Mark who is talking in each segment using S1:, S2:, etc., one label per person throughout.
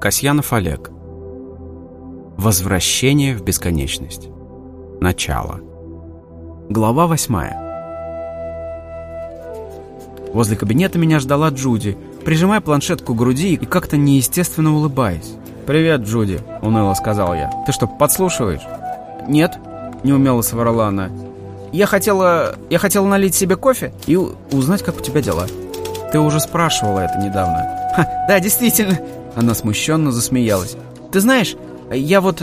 S1: Касьянов Олег. Возвращение в бесконечность. Начало. Глава восьмая. Возле кабинета меня ждала Джуди, прижимая планшетку к груди и как-то неестественно улыбаясь. «Привет, Джуди», — уныло сказал я. «Ты что, подслушиваешь?» «Нет», — неумело соврала она. «Я хотела... я хотела налить себе кофе и узнать, как у тебя дела». «Ты уже спрашивала это недавно». «Ха, да, действительно». Она смущенно засмеялась. «Ты знаешь, я вот...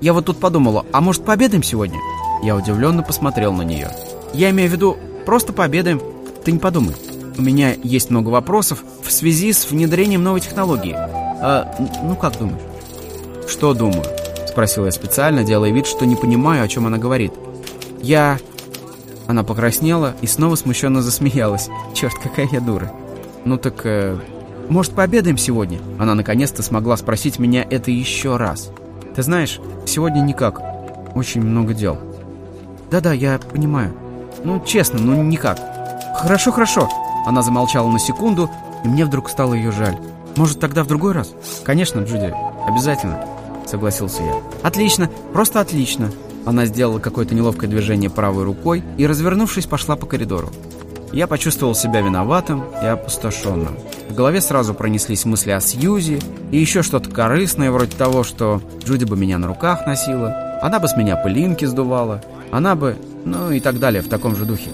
S1: я вот тут подумала, а может пообедаем сегодня?» Я удивленно посмотрел на нее. «Я имею в виду, просто пообедаем. Ты не подумай. У меня есть много вопросов в связи с внедрением новой технологии. А, ну, как думаешь?» «Что думаю?» Спросил я специально, делая вид, что не понимаю, о чем она говорит. «Я...» Она покраснела и снова смущенно засмеялась. «Черт, какая я дура!» «Ну так... Э, может, пообедаем сегодня?» Она наконец-то смогла спросить меня это еще раз. «Ты знаешь, сегодня никак. Очень много дел». «Да-да, я понимаю. Ну, честно, ну никак». «Хорошо, хорошо». Она замолчала на секунду, и мне вдруг стало ее жаль. «Может, тогда в другой раз?» «Конечно, Джуди, обязательно», — согласился я. «Отлично, просто отлично». Она сделала какое-то неловкое движение правой рукой и, развернувшись, пошла по коридору. Я почувствовал себя виноватым и опустошенным. В голове сразу пронеслись мысли о Сьюзи и еще что-то корыстное, вроде того, что Джуди бы меня на руках носила, она бы с меня пылинки сдувала, она бы... ну и так далее в таком же духе.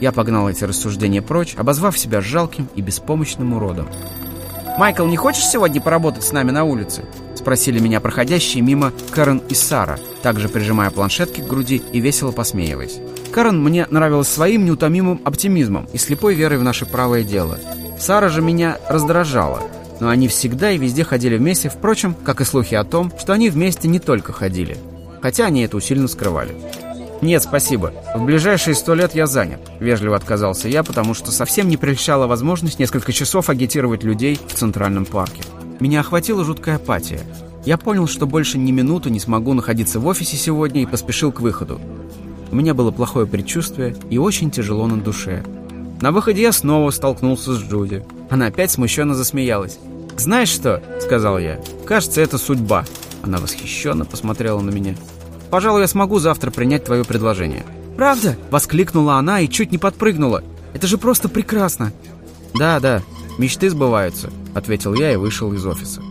S1: Я погнал эти рассуждения прочь, обозвав себя жалким и беспомощным уродом. «Майкл, не хочешь сегодня поработать с нами на улице?» Спросили меня проходящие мимо Карен и Сара, также прижимая планшетки к груди и весело посмеиваясь. Карен мне нравилась своим неутомимым оптимизмом и слепой верой в наше правое дело. Сара же меня раздражала, но они всегда и везде ходили вместе, впрочем, как и слухи о том, что они вместе не только ходили. Хотя они это усиленно скрывали. «Нет, спасибо. В ближайшие сто лет я занят», — вежливо отказался я, потому что совсем не прельщала возможность несколько часов агитировать людей в Центральном парке. Меня охватила жуткая апатия. Я понял, что больше ни минуту не смогу находиться в офисе сегодня и поспешил к выходу. У меня было плохое предчувствие и очень тяжело на душе. На выходе я снова столкнулся с Джуди. Она опять смущенно засмеялась. «Знаешь что?» — сказал я. «Кажется, это судьба». Она восхищенно посмотрела на меня. Пожалуй, я смогу завтра принять твое предложение». «Правда?» — воскликнула она и чуть не подпрыгнула. «Это же просто прекрасно!» «Да, да, мечты сбываются», — ответил я и вышел из офиса.